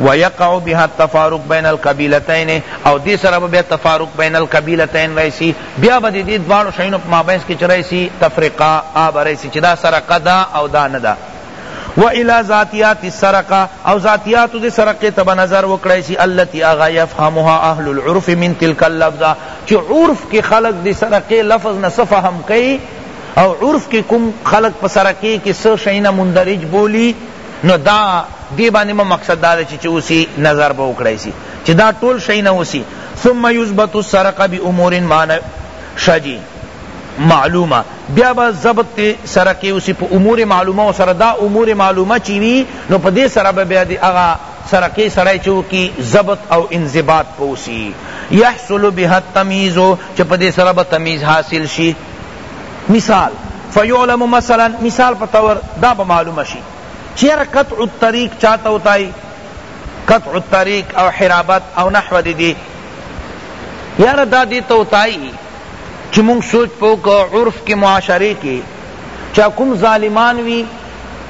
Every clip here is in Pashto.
ويقع بها التفارق بين القبيلتين او دې سره به بیا تفارق بين القبيلتين رئیسی بیا به دې دواړو شینو په مابینس کې چرایسی تفرقه آب رئیسی چې دا سرقه دا او دا نه دا و الى ذاتیات السرقه او ذاتیات دې سرقه تب نظر وکړای سی التي اغا يفهمها اهل العرف من تلك اللفظه چې عرف کې خلق دې سرقه لفظ نه فهم کوي او عرف کې کوم خلق په سرقه کې څه شینه مندرج بولی نو دا دی باندې مو مقصد دا دی چې اوسی نظر به وکړای شي چې دا ټول شي نه اوسی ثم یثبت السرق بامور معنی شجی معلومه بیا با ضبط سرقی اسی پا امور معلومه سر دا امور معلومه چیوی نو پا دی سر بیا دی اغا سرقی سرائی چو کی ضبط او انضباط پوسی یحصل بها التمیز چ پا دی سر با تمیز حاصل شی مثال فیعلم مثلا مثال په طور دا به معلوم شی چی یاره قطع الطریق چاته وتای قطع الطریق او حرابت او نحو دی دی یاره دا دی ته وتای چی مونږ سوچ پوک عرف کی معاشره کی چا کوم ظالمان وی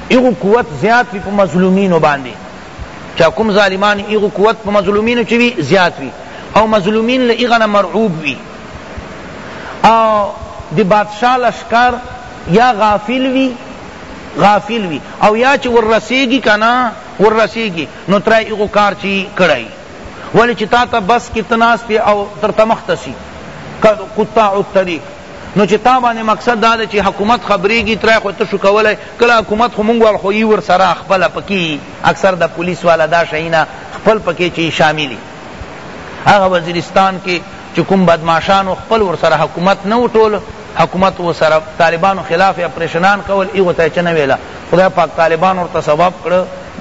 ایغو قوت زیات وی په مظلومینو باندې چا کوم ظالمان ایغو قوت په مظلومینو چی وی زیات وی او مظلومین له ایغنه مرعوب وی او د بادشاه لشکر یا غافل وي غافل وي او یا چې ورسیږي کنه ورسیږي نو ترای ایغو کار چی کړای ولی چې تا ته بس کې تناست او تر تمخ تسی قطاع الطریق نو چې تا باندې مقصد دا دی چې حکومت خبرېږي ترای خو ته شو کولی کله حکومت خو مونږ وال خو یي ورسره خپله پکې اکثر د پولیس والا دا شیونه خپل پکې چې شاملي هغه وزیرستان کې چې کوم بدمعاشانو خپل ورسره حکومت نه و ټول حکومت و سره طالبانو خلاف اپریشنان کول ایغو ته چنه ویلا خدای پاک طالبان ورته سبب کړ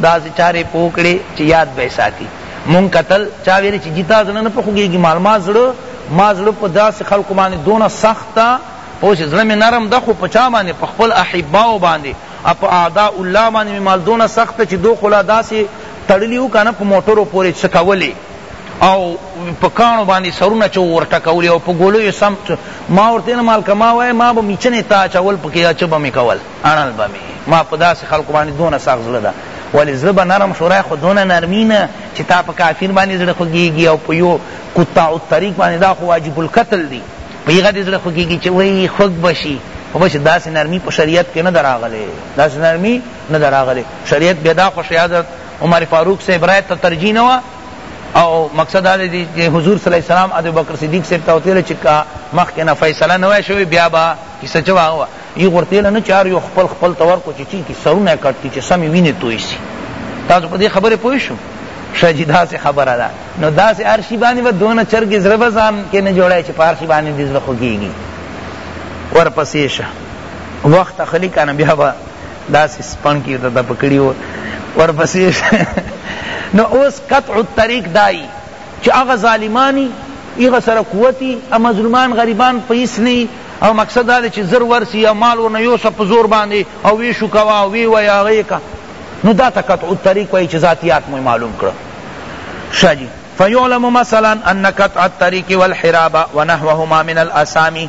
داسې چارې پوکړي چې یاد به ساتي مون قتل چا ویل چې جتا زړه نه پخوږي مال ما زړه ما زړه په داسې خلکو باندې دونه سخته پوه چې زړه مې نرم ده خو په چا باندې په خپل احباو باندې اپ اعداء الله باندې مې مال دونه سخته چې دو خلا داسې تړلی وو کنه په موټرو پوری څکولی او په کانو باندې سرونه چو ورټکولی او په ګولیو سم ما ورته نه مال کما وای ما به میچنه تا چول پکې چ به می کول اړل به می ما په داسې خلکو باندې دونه سخت زړه ده ولی زړه به نرم شورای خو دونه نرمی نه چې تا په کافر باندې زړه خوږیږي او په یو قطاع الطریق باندې دا خو واجب القتل دی په هغه دې زړه خوږیږي چې وای خوږ بشي خو بشي داسې نرمی په شریعت کې نه دراغله داسې نرمی نه ده راغلې شریعت بیا دا خو شی حضرت عمر فاروق صاحب رای ته ترجیح نه وه او مقصد دا دی چې حضور صلی الله علیه وسلم ابو بکر صدیق صاحب ته وتل چې کا مخکې نه فیصله نه وای شوې بیا به کیسه چوا هوا ای ورته نه چار یو خپل خپل تور کو چې چی کی سرونه کټ کی چې سمې وینې توي سي تاسو په دې خبره پوه شئ شجی دا سے خبر ادا نو دا سے عرشی بانی و دون چرگی زربا زان کے نے جوڑا ہے چھ پارشی بانی دیز لخو گیگی ورپسیشا وقت خلی کانا بیا با داسې سپڼ کې ته پکړی و ورپسې نو اوس قطع الطريق دای چې هغه ظالمانی ایغه سره قوتی ا مظلومان غریبان پیس نی او مقصد دا چې زر ورسی یا مال ورنه یو سپ زور باندې او وی شو کوا او وی ویا غی کا نو دا تقطع الطريق وای چې ذاتیات مو معلوم کړو شاجی فیعلم مثلا ان قطع الطريق والحراب ونحوهما من الاسامی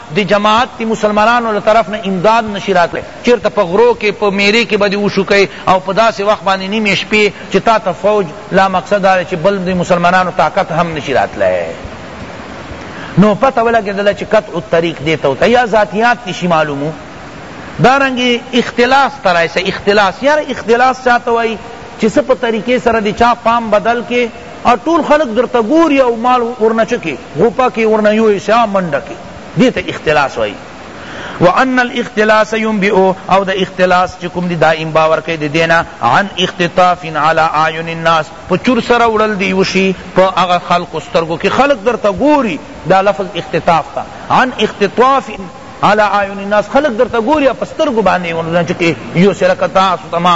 د جماعت د مسلمانانو له طرف نه امداد نه شي راتلای، چېرته په غرو کې، په مېرې کې به دې وشوکي او په داسې وخت باندې نیمې شپې چې تا ته فوج، لا مقصد دا دی چې بل د مسلمانانو طاقت هم نه شي راتلای، نو پته ولګېدله چې قطع الطریق دې ته وتړي، یا ذاتیات دې شي معلومو، دارنګې اختلاس ته راشی، اختلاس، یاره اختلاس چا ته وايي چې څه په طریقې سره د چا پام بدل کړې، او ټول خلق درته ګوری او مال ورنه چکی غوپا کی ورنه یو ایسا منډه کی دیتا اختلاس وائی وان الاختلاس ينبئ او د اختلاس چکم دی دائم باور کئ دی دینا عن اختطاف علی اعین الناس پچور سره وړل دی وشی په هغه خلق سترګو کې خلق درته ګوري دا لفظ اختطاف تا عن اختطاف علی اعین الناس خلق درته ګوري په سترګو باندې ورنه چکه یو سره کتا سما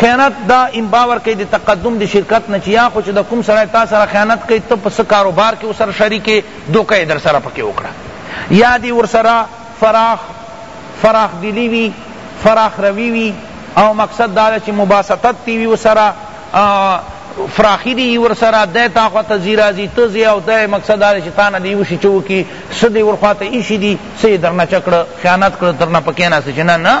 خیانت دا امبا ورکوي د تقدم د شرکت نه چې یا خو چې د کوم سړی تا سره خیانت کوي ته په څه کاروبار کې ورسره شریک یې دوکه یې درسره پکې وکړه یا دې ورسره فراخ فراخ دلی وي فراخ روي وي او مقصد دا ده چې مباسطت دې وي ورسره فراخی دی ور سره د تا خو ته زیرا زی ته زی او د مقصد دا چې تا نه دی وشي چو کی سدی ور خواته ایشی دی سې درنه چکړه خیانت کړ درنه پکې نه سې نه نه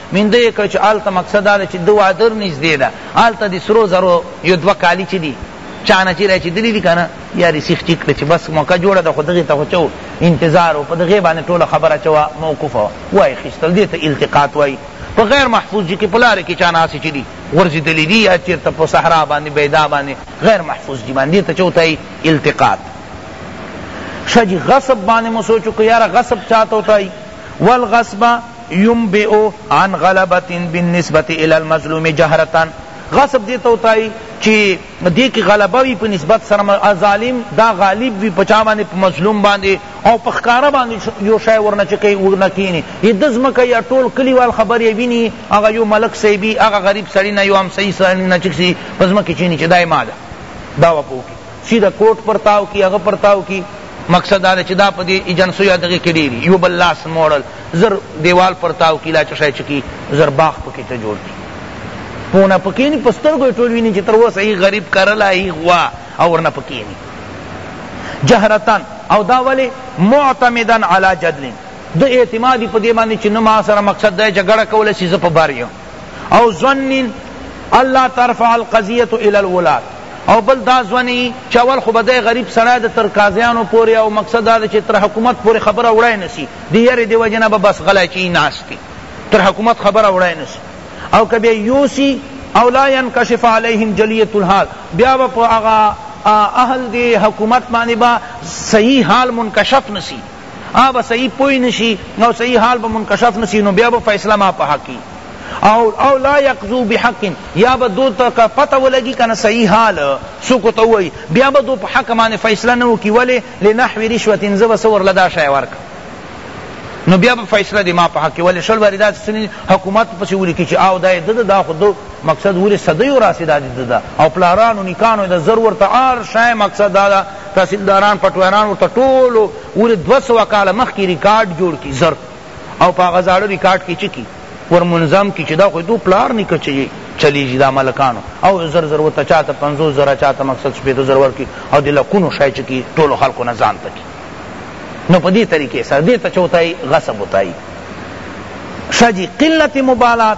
مینده یې کړه چې هلته مقصد دا دی چې د وادر نږدې ده هلته د سرو زرو یو دوه کالي چې دي چا نه چې رسېدلي دي که نه یا دې سیخ ټیټ کړه چې بس موقع جوړه ده خو دغې ته خو چه انتظار و په دغې باندې ټوله خبره چه وه موقوفه وه وایې خیستل دې ته التقاط وایي په غیر محفوظ جي کې په لارې کې چا نه هسې چې دي غورځېدلي دي یا چېرته په صحرا باندې بیدا باندې غیر محفوظ جي باندې دې ته چه وتایي التقاط شجی غصب باندې مو سوچو که یاره غصب چاته وتایي والغصبه ینبئ عن غلبة بالنسبة الی المظلوم جهرة غصب دې ته وتائی چی دې کی غلبه وی په نسبت سره ظالم دا غالب وی په چا باندې په مظلوم باندې او په ښکاره باندې یو شی ورنه چه کئی ورنه کینی یی د ځمکه یا ټول کلیوال خبر یی وینی هغه یو ملک صیب وی هغه غریب سړی نه یو همسایه سړی نه چه سی په ځمکه چینی چه دا یی ما ده دعوی په وکی چی د کوټ پر تاو کی هغه پر تاو کی مقصد دا چې دا په دې ایجنسو یا دغه کې ډېری یو بل لاس موړل زر دیوال پر تاو کی لا چې شای چکی زر باغ پکې ته جوړ کی پونه پکې نه پستر کوی ټول ویني چې تر اوسه یې غریب کرلا یې غوا او ورنه پکې نه جهرتن او دا ولی معتمدن علی جدلن د اعتمادی په دې باندې چې نو ما سره مقصد دا جګړه کوله چې زه په بار یم او ظنین الله ترفع القضیه الی الولاد او بل دا ځونی چې اول خو بده غریب سړی د تر قاضیانو پورې او مقصد دا چې تر حکومت پورې خبره وړای نسی دی یری دی وجنه به بس غلای چی ناشتی تر حکومت خبره وړای نسی او کبه یوسی او لا ينكشف عليهم جلیه الحال بیا په هغه اهل دی حکومت باندې با صحیح حال منکشف نسی هغه به صحیح پوی نشی او صحیح حال به منکشف نشی نو بیا به فیصله ما په حق کی او او لا یقضو بحق یا به دو تک پتہ ولگی کنا صحیح حال سو کو تو وی بیا به دو په حق معنی فیصله نو کی ولی لنحو رشوت ان زو سور لدا شای ورک نو بیا به فیصله دی ما په حق ولی شل واری دا سنی حکومت پسی ولی کی چ او دا د دا خود مقصد وری صدیو راسی دا دید دا او پلارانو نکانو دا زر ورته آر شای مقصد دا دا تحصیلداران پټویران ورته ټولو وری دو سوا کال مخ کی ریکارڈ جوړ کی زر او پا غزاړه ریکارڈ کی چکی ور منظم کی چی دا خو دو پلار نکه چی چلی جی دا ملکانو او زر زر ورته چاته پنزو زر چاته مقصد سپیدو زر ورکی او دی لکونو شای چکی ټولو خلقو نزان تکی نو پا دی طریقے سر دیتا چوتای غصب ہوتای شجی قلت مبالات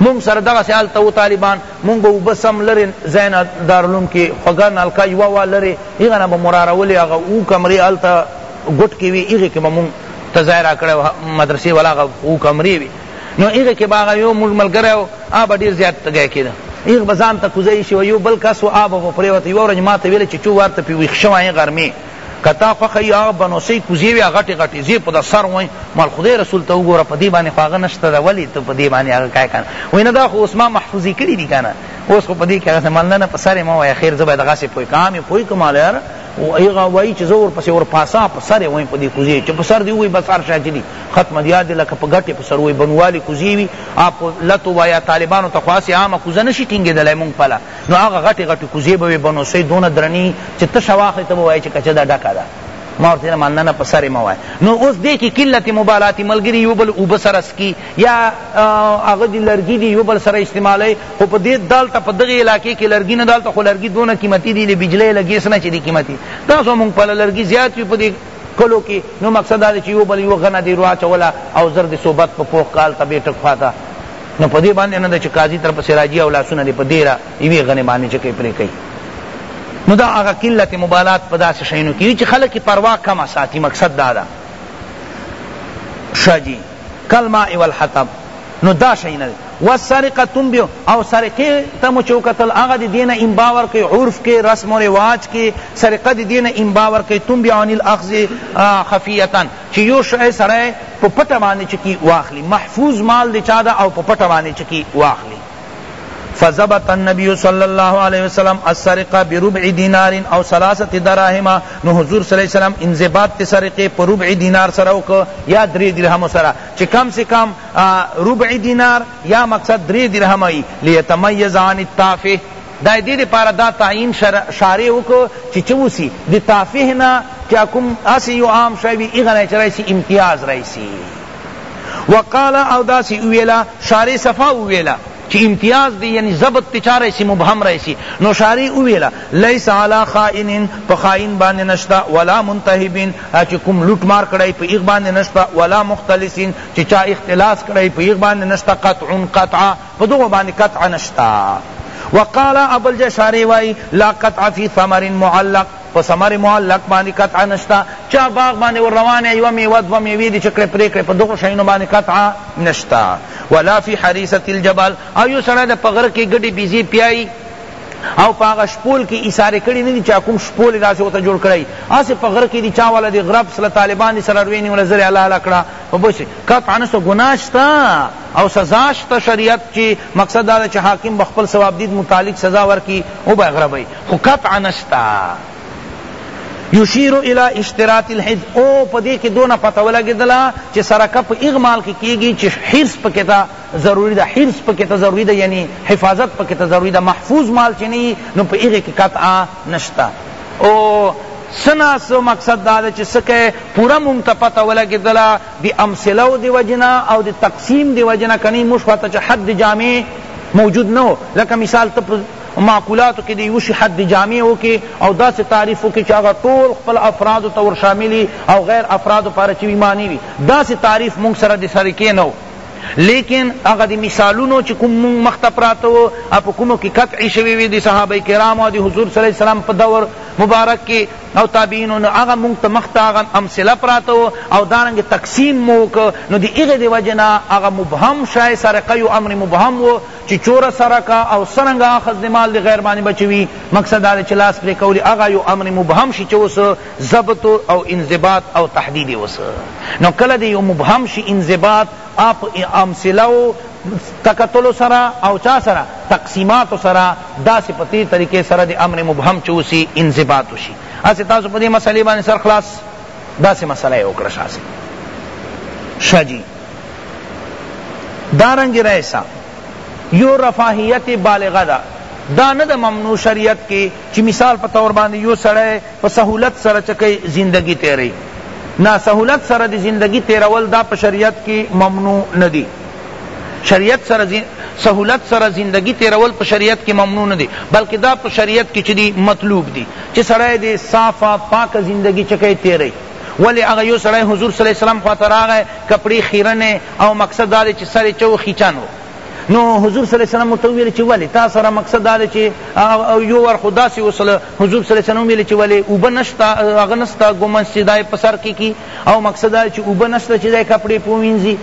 مونږ سره دغه سه حالت و طالبان مونږ به وبس هم لرې ځای نه دارالعلوم کې خوږه نلکه یوه وه لرې هغه نه به مرارولې هغه او کمرې هلته ګوټ کې وي هغې کې به مونږ ته ځای راکړی مدرسې والا هغه او کمرې وي نو هغې کې به هغه یو مونږ ملګری و هغه به ډېر زیات تږی کېده هغه به ځان ته کوزی شي یو بل کس و هغه به پرېوته یوه ورځ ما ته ویل چې چو وار ته پې ویښ شوی غرمې که تا خوښه وي هغه بنوسۍ کوزې وې غټې غټې زۀ په دا سر وايم مال خدای رسول ته وګوره په دې باندې خو هغه نشته ده ولې ته په دې باندې هغه کاې کنه وې نه دا خو اوس ما محفوظې کړې دي کنه اوس خو په دې کې هغه مال نه نه په سر یې مه وایه خیر زه باید هغسې پوه که عام یې پوه کړم مال یاره هغه وایي چې زه ورپسې ورپاسا په سر یې وایم په دې کوزې چې په سر دې ووایي بس هر شی چې دي ختمه دي یاد لکه په ګټې په سر وایي بنوالې کوزې وي په لتو وایه طالبانو ته خو هسې عامه کوزه نشي ټینګېدلی مونږ پله نو هغه غټې غټې کوزې به وې بنوسۍ دونه درنې چې تشه واخلې ته به وایې چې کچه دا ډکه ده ما ورته ویل نه نه په سر مه وایه نو اوس دې کې قلت مبالاتي ملګري یو بل اوبه سره څکي یا هغه دي لرګي دي یو بل سره استعمالوي خو په دې دالته په دغې علاقې کې لرګي نه دالته خو لرګي دونه قیمتي دي د بجلۍ له ګیس نه چې دي قیمتي تاسو مونږ په لرګي زیات وي په دې کلو کې نو مقصد دا چې یو بل یو غنه دې واچوله او زر دې صحبت په پوخ کال ته بېټک خواته نو په دې باندې نه ده چې قاضي تر پسې راځي او لاسونه دې په دې را یوې غنې باندې چې کوي پرې کوي نو دا هغه قلت مبالات په داسې شیانو کې وي چې خلک یې پروا کمه ساتي مقصد دا ده ښه جي کالماء والحطب نو دا شی نه والسرقه تنبه او سرقه ته مو چوکتل هغه د دینه انبا ورکي عرف کې رسم او رواج کې سرقه د دینه انبا ورکي تنبه عن الاخذ خفیتا چی یو شی سړی په پټه باندې چکی واخلی محفوظ مال دی چا ده او په پټه باندې چکی واخلی فضبط النبی صلی اللہ علیہ وسلم السرقہ بربع دینار او ثلاثت دراہم نو حضور صلی اللہ علیہ وسلم انضباط تی سرقے پر ربع دینار سرا وک یا دری درہم سرا چی کم سے کم ربع دینار یا مقصد دری درہم ای لیتمیز عن التافہ دا یې دې لپاره دا تعین شارع وکړ چې چه وسي د تافه نه که کوم هسې یو عام شی وي هغه نه یې چه راشي امتیاز راشي وقال او داسې وویله شارع صفا وویله چی امتیاز دی یعنی ضبط تی چا رئیسی مبهم رئیسی نو شاری اویلا لیس علا خائنین پا خائن باندې نشتا ولا منتحبین چی کم لوٹ مار کڑای پا ایغ باندې نشتا ولا مختلسین چی چا اختلاس کڑای پا ایغ باندې نشتا قطع قطعا په دغو باندې قطع نشته وقال ابل جشاری وائی لا قطع فی ثمر معلق په ثمر معلق باندې قطع نشتا چا باغ باندې ور روانه یو میوه دو میوه دي چکړه پرې کړې په دغه شینو باندې قطع نشتا ولا فی حریسه الجبل او یو سره د پغر کې ګډي بيزي پیای او پاغه شپول کې اشاره کړي نه دي چا کوم شپول داسې وته جوړ کړی اسه پغر کې دي چا والا دي غرب سره طالبان سره رویني ولا زری الله الله کړه په پوه شوې قطعا څه ګناه شته او سزا شته شریعت چې مقصد دا ده چې حاکم به خپل ثواب دید متعلق سزا ورکړي وبه یې غربوي خو قطعا نشته یشیر الی اشتراط الحج او پدې کې دونه پته ولګېدله چې سرکه په اغمال کې کېږي چې حرص پکې ته ضروری ده حرص پکی ته ضروری ده یعنی حفاظت پکی ته ضروری ده محفوظ مال چی نی نو په هغه کی قطعا نشته او سنا سو مقصد دا ده چی سکه پورا مونږ ته پته ولګیدله دی امثلو دی وجنا او دی تقسیم دی وجنا کنی موږ خواته چی حد جامع موجود نو لکه مثال ته معقولاتو کې دی یو شي حد جامع وکي او داسې تعریف وکي چې هغه ټول خپل افرادو ته ورشاملي او غیر افرادو لپاره چې ایماني وي داسې تعریف موږ سره د سره کې نه لیکن هغه دی مثالونو چی کوم مونږ مخ ته پراته وو او په کومو کی قطع شوی وی دی صحابه کرامو او دی حضور صلی الله علیه وسلم په دور مبارک کی او تابعینو نو هغه مونږ ته مخ ته هغه امثله پراته وو او دارنګ تقسیم مو وک نو دی هغه دی وجه نه هغه مبهم شای سرقه یو امر مبهم وو چی چور سرقه او سرنګ اخذ دی مال دی غیر باندې بچوی مقصد دا چی لاس پرې کولی هغه یو امر مبهم شی چوس ضبط او انضباط او تحدید اوس نو کله دی یو مبهم شی انضباط اپ امثله او تکتل سرا او چا سرا تقسیمات سرا دا سی پتی طریقے سرا دی امر مبهم چوسی انضباط شی اسی تاسو پدی مسئلے باندې سر خلاص دا سی مسئلہ یو کړه شاسه شجی دارنګ رئیسا یو رفاهیت بالغه ده دا نه د ممنوع شریعت کې چې مثال په تور باندې یو سړی په سهولت سره چکه زندگی تیری نا سهولت سره دی زندگی تیرول دا په شریعت کی ممنوع ندی شریعت سره سہولت سره زندگی تیرول په شریعت کې ممنوع نه دی بلکې دا په شریعت کې چې دی مطلوب دی چې سړی دی صافه پاکه زندگی چکه تیری ولی هغه یو سړی حضور صلی الله علیه وسلم خواته راغی کپڑی خیرنه او مقصد دا چې سره چو خیچن وو نو حضور صلی الله علیه وسلم ته ویل چې ولی تا سره مقصد دا چې یو ور خدا سی وسله حضور صلی الله علیه وسلم ویلی چی ولی اوبه نشته هغه نسته ګومنځ چی دای په سر کی کی او مقصد دا چی اوبه نشته چی دای کپڑی پوینځی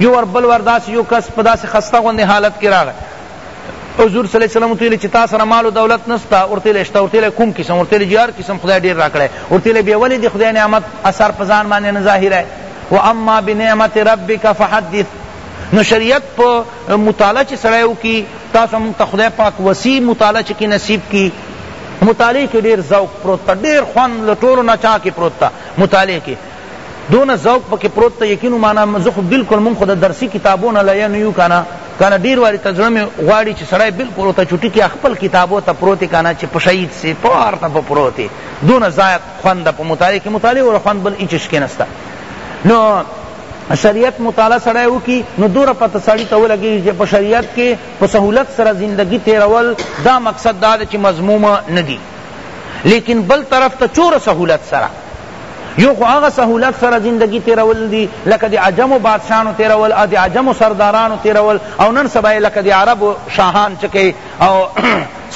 یو ور بل ور داس یو کس په داس خسته غوندی حالت کی راغی حضور صلی الله علیه وسلم ویلی چی تا سره مال او دولت نسته ورته لشته ورته کوم قسم ورته جار قسم خدای ډیر راکړی ورته بیا ولی دی خدای نعمت اثر پزان باندې نه ظاهره و اما بنعمت ربک فحدث نو شریعت په مطالعه چی سړی وکی تاسو موږ ته خدای پاک وسیع مطالعه چی کی نصیب کی مطالعه کی ډیر ذوق پروت تا ډیر خوند له ټولو نه چا کی پروت تا مطالعه کی دونه ذوق پکی پروت تا یقین مانا زه خو بالکل موږ خو د درسی کتابونه لیا نه یو کنه کنه ډیر واری ته زړه می غواړي چې سړی بالکل ورته چټي کې خپل کتابو ته پروت کنه چې په شهید سي په هر ته په پروت دون ذایق خوند په مطالعه کې مطالعه ور خوند بل هیڅ شي نسته نو شریعت مطالعه سړی وکي نو دوره پته سړی ته ولګیږي چې په شریعت کې په سهولت سره زندگی تیرول دا مقصد دا چې مضموم ندی لیکن بل طرف ته چور سهولت سره یو خو هغه سهولت سره زندگی تیرول دی لکه د عجمو بادشاهانو تیرول او د عجمو سردارانو تیرول او نن سبا لکه د عربو شاهان چکی او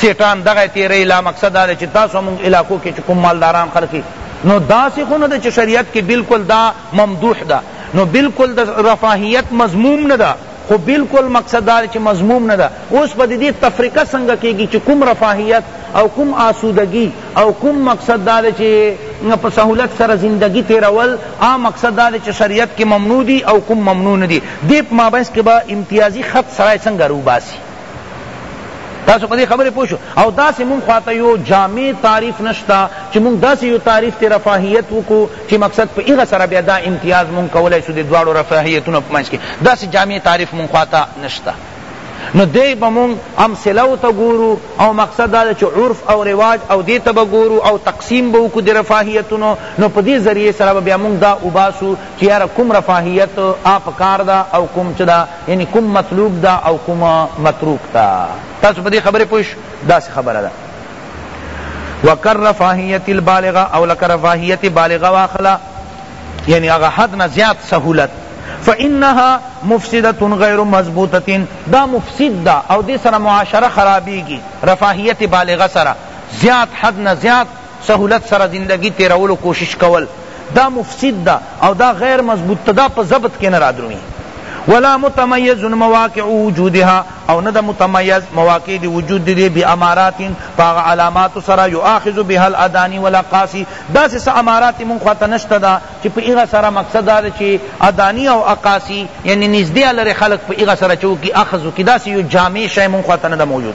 سیټان دغه تیری لا مقصد دا چې تاسو موږ علاقو کې کوم مالداران خلقی نو داسی خو نه چې شریعت کې بالکل دا ممدوح ده نو بلکل د رفاهیت مضموم نه ده خو بلکل مقصد دا چی مضموم نه ده اوس په دې تفرقه سنګه کیږی چی کوم رفاهیت او کوم آسودگی او کوم مقصد دا چی په سهولت سره زندگی تیرول آ مقصد دا چی شریعت کی ممنوع دی او کوم ممنوع نه دی دې په مابینځ کی به امتیازی خط سړی سنګه روباسی تاسو په دې خبره پوه شو او داسې مونږ خواته یو جامع تعریف نشته چې مونږ داسې یو تعریف ته رفاهیت وکړو چې مقصد په هغه سره بیا دا امتیاز مونږ کولای شو د دواړو رفاهیتونو په منځ کې داسې جامع تعریف مونږ خواته نشته نو دی به مونږ امثلو ته ګورو او مقصد دا چې عرف او رواج او دې ته به ګورو او تقسیم به وکړو د رفاهیتونو نو په دې ذریعې سره به بیا مونږ دا وباسو چې یاره کوم رفاهیت آ پکار ده او کوم چې دا یعنی کوم مطلوب ده او کوم متروک ده تاسو په دې خبره پوه شو داسې خبره ده وکر رفاهیت البالغه او لکه رفاهیت بالغه واخله یعنی هغه حد نه زیات سهولت فانها مفسدت غیر مضبوطه دا مفسد دا او دې سره معاشره خرابېږي رفاهیت بالغه سره زیات حد نه زیات سهولت سره زندګی تیرولو کوشش کول دا مفسد ده او دا غیر مضبوط ته دا په ضبط کې نه رادرومي ولا متميز مواقع وجودها او نه د متميز مواقع دی وجود دی بی امارات پاغ علامات سره یؤاخذ بها الادانی والاقاصی دا سه امارات من خواته نشته دا چې په ایغه سره مقصد دا چې ادانی او اقاصی یعنی نږدې لري خلق په ایغه سره چوکي اخذ کی دا سه یو جامع شی من خواته نه موجود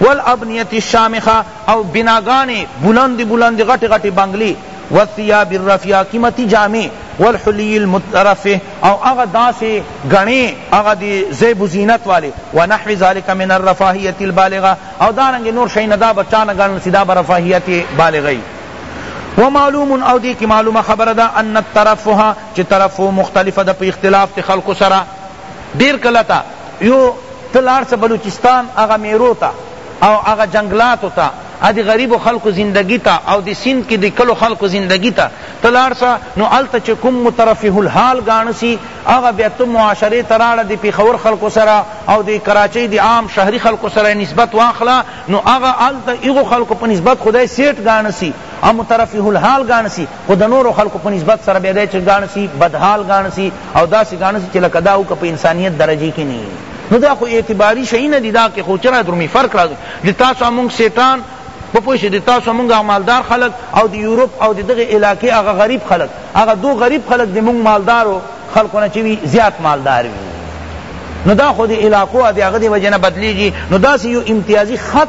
والابنیة الشامخة او بناګانې بلندې بلندې غټې غټې بنګلې والثیاب الرفیعة قیمتي جامې والحلی المترفه او هغه داسې ګڼې هغه د زیب و زینت والې ونحو ذلک من الرفاهیة البالغة او دارنګې نور شیونه دا به چا نه ګڼل سي دا به رفاهیت بالغه وي و معلوم او دی کی معلومه خبر ده ان الترفه چه ترفه مختلف ده په اختلاف تی خلق سره ډیر کله ته یو ته لاړ سه بلوچستان هغه میرو ته او هغه جنګلاتو ته او د غریبو خلکو زندګی ته او د سیند کی د کلو خلکو زندګی ته ته لاړ سه نو هلته چه کوم مترفه الحال ګاڼه سی هغه بیا ته معاشری ته راړه د پیښور خلکو سره او د کراچی د عام شهری خلکو سره نسبت واخله نو هغه هلته هغو خلکو په نسبت خدای سیټ ګاڼه سی هم مترفه الحال ګاڼه سی خو د نورو خلقو په نسبت سره بیا داسې ګاڼه سی بدحال ګاڼه سی او داسې ګاڼه سی چې لکه دا او که په انسانیت درجې کې نه وي نو دا خو اعتباری شئی ندی دا که خو چرا درمی فرق راځي د تاسو مونږ سیټان په پوه شئ د تاسو مونږ مالدار خلک او د یورپ او د دغه علاقې هغه غریب خلک هغه دو غریب خلک د مونږ مالدارو خلکو نه چې وي زیات مالدار وي نو دا خو د علاقو د هغه د وجې نه بدلېږي نو داسې یو امتیازي خط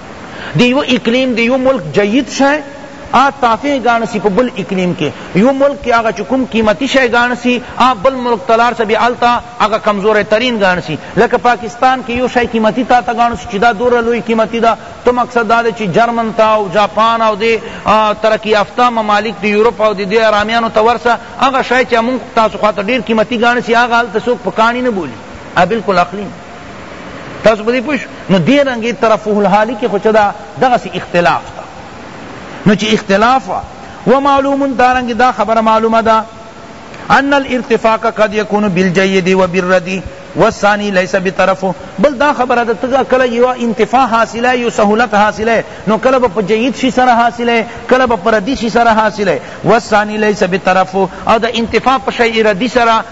دی یو اقلیم دی یو ملک جید شای آ تافع گان سی پا بل اقلیم کے یو ملک کے آغا چکم قیمتی شای گان سی آ بل ملک تلار سا بی علتا آغا کمزور ترین گان سی لکہ پاکستان کے یو شای قیمتی تا تا گان سی چی دا دور لوی قیمتی دا تو مقصد دا دے چی جرمن تا او جاپان او دے ترقی یافتہ ممالک دے یورپ او دے دے ارامیانو تا ورسا آغا شای چی مونگ تاسو خواتا دیر قیمتی گان سی آغا علتا سوک پا کانی نبولی آ بلکل اقلیم تاسو په دې پوه شو نو دې رنګې ترفه الحالي کې خو څه ده دغسې اختلاف ده نو چې اختلاف و معلوم دارنګې دا خبره معلومه ده ان الارتفاق قد يكون بالجيد وبالردي والثانی لیس بطرفو بل دا خبره ده تګه کله یو انتفاع حاصله یو سہولت حاصله نو کله په جید شي سره حاصله کله په پردی شي سره حاصله والثانی لیس بطرفو او دا انتفاع په شی ردی سره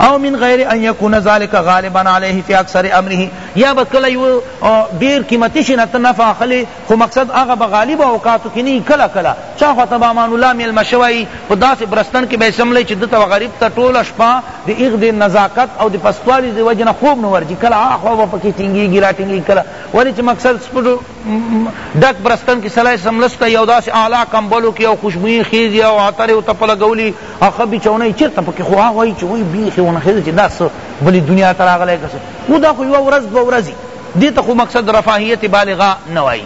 او من غیر ان یکون ذلک غالبا علیه فی اکثر امره یا بس کله یو ډیر قیمتی شي نه نفع اخلي خو مقصد هغه به غالب اوقاتو کې نه کله کله چا خو تبا مان الله میلمه شوی په داسې برستن کې به سملی چې دته غریب ته ټوله شپه د ایغ د نزاکت او د پستوالي د وجې نه خوب نه ورځي کله اخوا به پکې ټینګېږي را ټینګېږي کله ولې چې مقصد ډک برستن کې سلای سملس ته یو داسې اعلی کمبلو کې او خوشبویي خیز او عطر او تپ لګولی اخه بي چونه چیرته پکې خو وای چې وای بي خو نه خیز چې دا څه بلې دنیا ته راغلی کسه خو دا خو یو ورځ دوه ورځې دې ته خو مقصد رفاهیت بالغه نه وای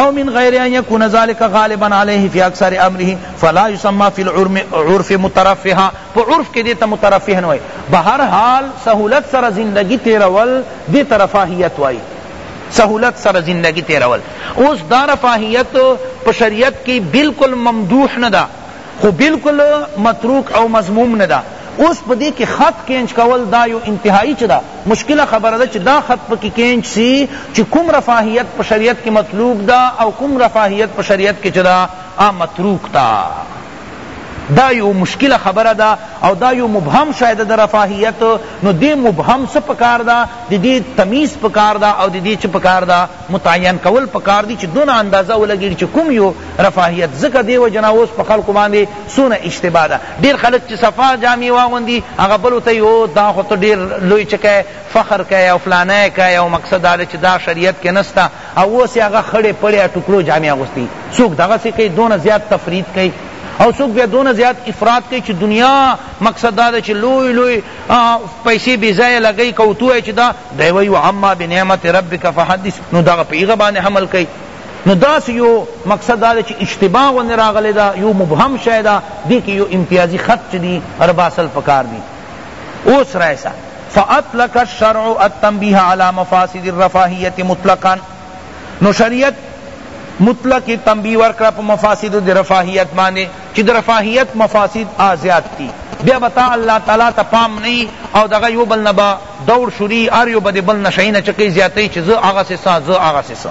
او من غیر ان یکون ذلک غالبا علیه فی اکثر امره فلا یسمى فی العرف مترفها په عرف کې دې ته مترفه نه وای بهر حال سہولت سره زندگی تیرول دې ترفاهیت وای سهولت سره زندګی تیرول اوس دا رفاهیت په شریعت کی بالکل ممدوح نه ده خو بالکل متروک او مذموم نه ده اوس په دې کې خط کینچ کول دا یو انتهایی چه دا مشکله خبره ده چې دا خط پکې کینچ سی چې کوم رفاهیت په شریعت کې مطلوب ده او کوم رفاهیت په شریعت کې چه دا متروک تا دا یو مشکل خبره ده او دا یو مبهم شاید د رفاهیت نو دی مبهم څه پکار ده د دې تمیز پکار ده او د دې څه پکار ده متعین کول پکار دي چې دونه اندازه ولګي چې کوم یو رفاهیت ځکه دی وجنا اوس په خلکو باندې سونه اشتباه ده ډیر خلک چې صفا جامې واغوندي هغه بل ته یو دا خو ته ډیر لوی چکه فخر کوي او فلانه کوي او مقصد دا چې دا شریعت کې نسته او اوس یې هغه خړې پړې او ټوکړو جامې اغوستې دي. څوک دغسې کوي، دونه زیات تفرید کوي او څوک بیا دونه زیات افراط کوي چې دنیا مقصد دا ده چې لوی لوی پیسې بې ځایه لګوي، که ورته ووایې چې دا دی وایي واما بنعمت ربک فحدث، نو دغه په هغه باندې حمل کوي. نو داسې یو مقصد دا ده چې اشتباه غوندې راغلې ده، یو مبهم شی ده، دې کې یو امتیازي خط چې دي رباسل پکار دي. اوس رایسا فاطلق الشرع التنبیه علی مفاسد الرفاهیت مطلقا نو شریعت مطلق تنبیه ورکړه په مفاسد د رفاهیت باندې چې د رفاهیت مفاسد آزیات دي بیا بتا الله تعالی ته پام نه او دغه یو بل نه با دور شری ار یو بده بل نشینه چکی زیاتی چې زه هغه سه زه هغه سه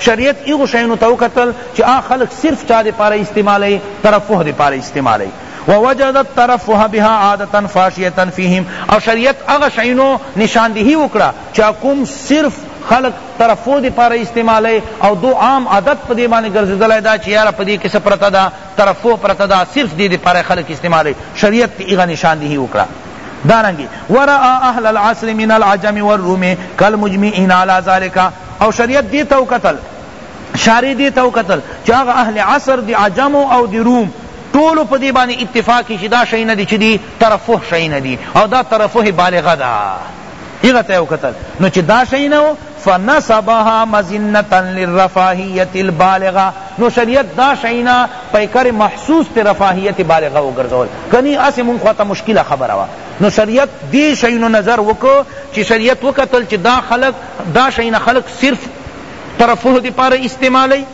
شریعت هغو شیانو ته وکتل چې هغه خلق صرف چا دپاره استعمالوي ترفه دپاره استعمالوي ووجد الترفه بها عادة فاشیة فیهم او شریعت هغه شیانو نشاندهي وکړه چې هغه کوم صرف خلق ترفه دپاره استعمالوي او دو عام عادت په دې باندې ګرځېدلی ده چې یاره په دې کښې څه پرته ده ترفه پرته ده صرف دې دپاره خلق استعمالوي شریعت ترې هغه نشاندهي وکړه دارنگی ورآ اہل العصر من العجم والروم کالمجمعین علی ذلک او شریعت دې ته وکتل شارع دې ته وکتل چې هغه اهل عصر د عجمو او د روم ټولو په دې باندې اتفاق کړي چې دا شی نه دي چې دي ترفه شی نه دي او دا ترفه بالغه ده هغه ته وکتل نو چې دا شی نه و فنصبها مزنتا للرفاهیت البالغه نو شریعت دا شی نه پیکر محسوس ته رفاهیت بالغه وګرځول کني اسه مونږ خواته مشکله خبره وا نو شریعت دې شی نو نظر وکړو چې شریعت وکتل چې دا خلق دا شیونه خلک صرف ترفه دپاره استعمالوی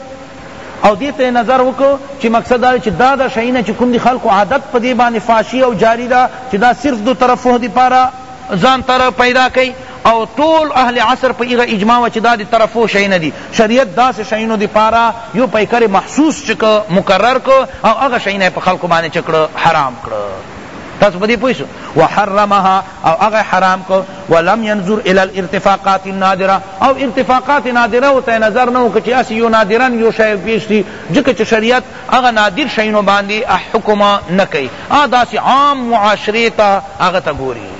او دې ته نظر وکړو چې مقصد دا چې دا دا شیونه چې کوم دي خلکو عادت په دې باندې فاشي او جاري ده چې دا صرف د ترفه دپاره ځان تر پیدا کوي او ټول اهل عصر په ایغه اجماع و چې دا د ترفو شی نه دي شریعت داسې شیونو د پاره یو پیکر محسوس چک مقرر کو او هغه شی نه په خلکو باندې چکړه حرام کړه تاسو په دې پوه شو وحرمها او هغه یې حرام کړ ولم ينظر الی الارتفاقات النادره او ارتفاقات نادره ته نظر نه وکړ چې هسې یو نادرا یو شی پیش شي ځکه چې شریعت هغه نادر شیونو باندې حکم نه کوي هغه داسې عام معاشرې ته هغه ته ګوري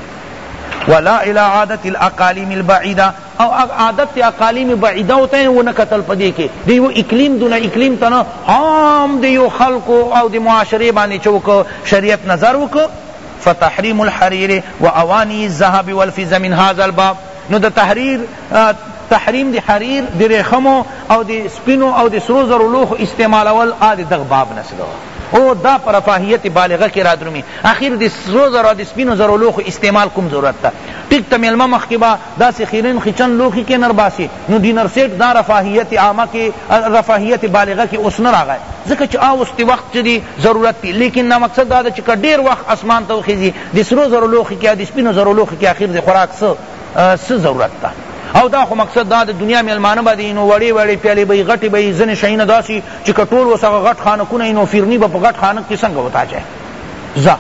ولا الى عادت الاقالیم البعیده او عادت اقالیم بعیده ہوتا ہے وہ نہ قتل پدے کے دی وہ اقلیم دون اقلیم تنا عام دیو خلق او دی معاشرے بانے چوک شریعت نظر وک فتحریم الحریر واوانی الذهب والفضه من هذا الباب نو د تحریر تحریم دی حریر دی ریخمو او دی سپینو او دی سرو زرو لوخ استعمالول آ دی دغ باب نسلو او دا پر رفاهیت بالغه کې را درومي اخر د سرو زرو د سپینو زرو لوخو استعمال کوم ضرورت ته ټیک ته میلمه مخکې به داسې خیرن خیچن لوښي کې نر باسې نو ډینر سیټ دا رفاهیت عامه کې رفاهیت بالغه کې اوس نه راغی ځکه چې آوس ته وخت چې دی ضرورت دی لیکن دا مقصد دا ده چې که ډیر وخت اسمان ته وخیزی د سرو زرو لوښي کې د سپینو زرو لوښي کې اخر د خوراک څه څه ضرورت ده او دا خو مقصد دا د دنیا میلمانه به دی نو وړې وړې پیالې به یې غټې به یې ځینې شیونه داسې چې که ټول ورڅخه غټ خانکونه یې نو فیرني به په غټ خانک کې څنګه وتاچی ځه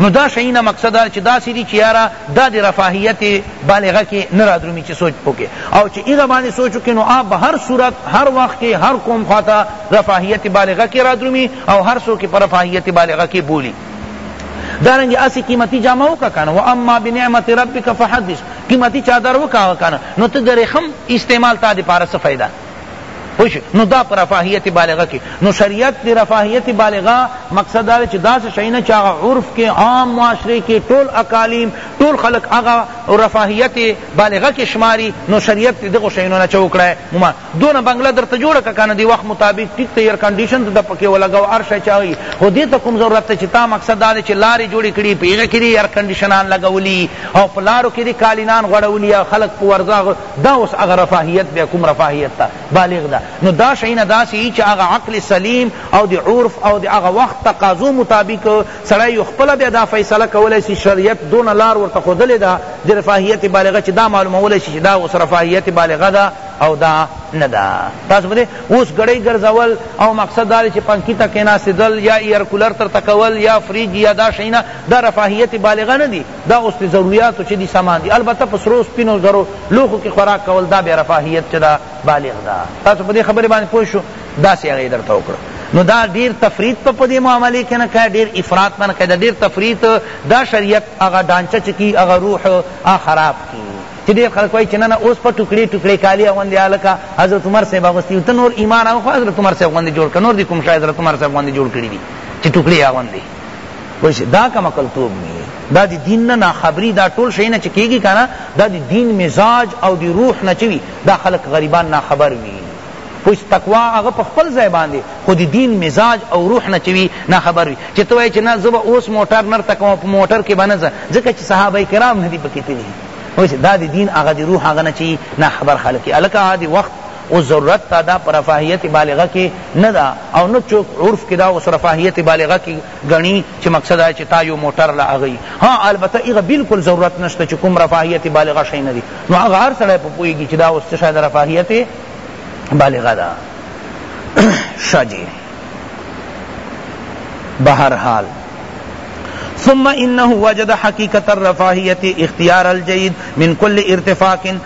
نو دا شی نه مقصد چې داسی دی چې یاره دا د رفاهیت بالغه کې نه رادرومی چې سوچ وکړي او چې هغه باندې سوچ وکړي نو هغه به هر صورت هر وخت کې هر قوم خواته رفاهیت بالغه کې رادرومی او هر څوک په رفاهیت بالغه کې بولی دارنگ اسی قیمتی جامع وکا کنا و اما بنعمت ربک فحدث قیمتی چادر وکا کنا نو ته درې خم استعمال تا دی پارس فائدہ پوش نو دا پر رفاهیت بالغه کی نو شریعت دی رفاهیت بالغه مقصد دا چې دا څه شي نه چا عرف کې عام معاشره کې ټول اکالیم ټول خلق هغه رفاهیت بالغه کې شماري نو شریعت دی دغه شي نه چوکړه ما دون بنگله درته جوړه کنه دی وخت مطابق ټیک ته ایر کنډیشن ته پکې ولګاو ار شي چاوي خو دې ته کوم ضرورت چې تا مقصد دا چې لارې جوړې کړي پیغه کړي ایر کنډیشنان لګولي او پلارو کې دی کالینان غړولي خلق پورځه دا اوس هغه رفاهیت بیا کوم رفاهیت ته بالغ ده نو دا شیونه داسې یي چې هغه عقل سلیم او د عرف او د هغه وخت تقاضو مطابق سړی یو خپله بیا دا فیصله کولای شي شریعت دونه لار ورته ښودلې ده د رفاهیت بالغه چې دا معلومولی شي چې دا اوس رفاهیت بالغه ده او دا نه ده تاسو به اوس ګړۍ ګرځول او مقصد دا چې پنکی ته کېناستېدل یا ایرکولر ترته کول یا فریج یا دا شیونه دا رفاهیت بالغه نه دي دا اوس د ضروریاتو چه دی سامان دی البته په سرو سپینو زرو لوښو کی خوراک کول دا بیا رفاهیت چه دا بالغ دا تاسو په دې خبرې باندې پوه شو داسې هغه درته وکړه نو دا ډیر تفرید په پدې معاملې کې نه کوي ډیر افراط نه کوي دا ډیر تفرید دا شریعت هغه ډانچه چکی هغه روح هغه خراب کی چې ډیر خلک وایي چې نه نه اوس په ټوکړي ټوکړي کالی اغوندي هلکه حضرت عمر صاحب اغوستي ته نور ایمان هغه خو حضرت عمر صاحب غوندې جوړ کړه نور دې کوم شی حضرت عمر صاحب غوندې جوړ کړي دي چې ټوکړي اغوندي ویش دا کما کلتوب می دا دی دین نه ناخبری دا ټول شی نه چکیږي کنه دا دی دین مزاج او دی روح نه چوي دا خلق غریبان ناخبر وی پوش تقوا هغه په خپل ځای باندې خو دی دین مزاج او روح نه چوي ناخبر وی چې ته وای چې نه زب اوس موټر نر تک په موټر کې باندې ځکه چې صحابه کرام نه دی پکې تللی ویش دا دی دین هغه دی روح هغه نه چي ناخبر خلک الکه دی وخت او ضرورت ته دا په رفاهیت بالغه کی نه ده او نه څوک عرف کی دا اوس رفاهیت بالغه کی ګڼی چی مقصد دا چی تا یو موټر له هغه یی ها البته هغه بالکل ضرورت نشته چی کوم رفاهیت بالغه شی نه دی نو هغه هر سړی په پوهیږي چی دا اوس څه شی د رفاهیت بالغه ده ښه جی بهرحال ثم انه وجد حقیقت الرفاهیت اختیار الجید من کل ارتفاق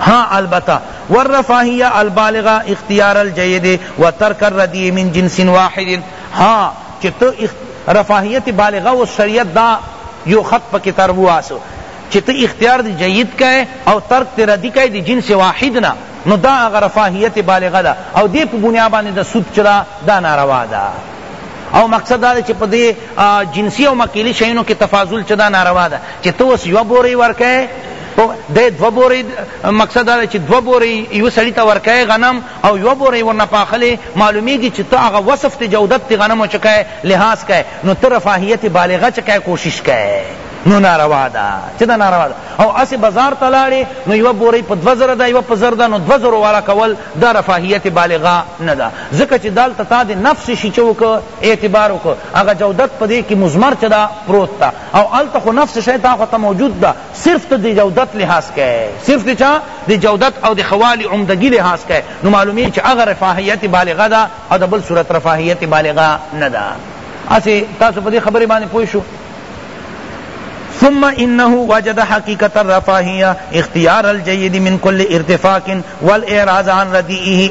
ها البته والرفاهیة البالغة اختیار الجید و ترک الردیء من جنس واحد ها چی تو رفاهیت بالغة و شریعت دا یو خط پکی تر واسو چی تو اختیار دی جید کا ہے او ترک دی ردی کا ہے دی جنس واحد نا نو دا اغا رفاہیت بالغہ دا او دے پا بنیا باندے دا سود چرا دا ناروا دا او مقصد دا چی پا دے جنسی او مکیلی شئینو کی تفاضل چدا ناروا دا چی تو اس یو بوری ورکے او دی دوه بوری مقصد دا چې دوه بوری یو سړی ته ورکای غنم او یو بوری ورنه پاخلی معلومیږي چې ته هغه وصف ته جودت ته غنم چکای لحاظ کای نو ته رفاهیت بالغه چکای کوشش کای نو ناروا ده چې دا ناروا ده او اسی بازار ته لاړې نو یو بوری په دوه زره ده یو په زر ده نو دوه زرو والا کول دا رفاهیت بالغه نه ده ځکه چې دالته تا د نفس شي چې وکړه اعتبار وکړه هغه جودت په دې کې مضمر چې دا پروت ده او هلته خو نفس شی تا خو ته موجود ده صرف ته د جودت لحاظ که صرف د چا د جودت او د خوالی عمدګی لحاظ که نو معلومیږی چی هغه رفاهیت بالغه ده او د بل صورت رفاهیت بالغه نه ده هسی تاسو په دی خبری باندی پوه شو ثم انه وجد حقیقت الرفاهیه اختیار الجید من کل ارتفاق والاعراض عن ردیئه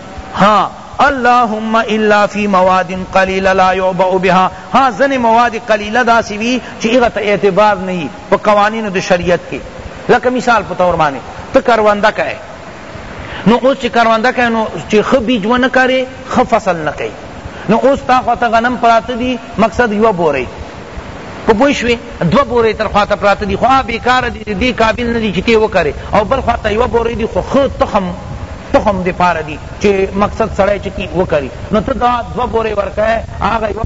ها اللهم الا فی مواد قلیلة لا یعبأ بها ها ځنی مواد قلیلة داسی وی چی هغه ته اعتبار نه یی په قوانینو د شریعت کی لکه مثال په طور باندی ته کرونده کئ نو اوس چی کرونده کئ نو چی ښه بیج ونه کری ښه فصل نه کئی نو اوس تا خواته غنم پراته دی مقصد یوه بوری په پوه شوی دوه بورې تر خواته پراته دي خو هغه بیکاره دي د دې قابل نه دي چې ته یې وکرې او بل خوا ته یوه بورې دي خو ښه تخم تخم دپاره دي چې مقصد سړی چې کي وکري نو ته دا دوه بورې ورکوې هغه یوه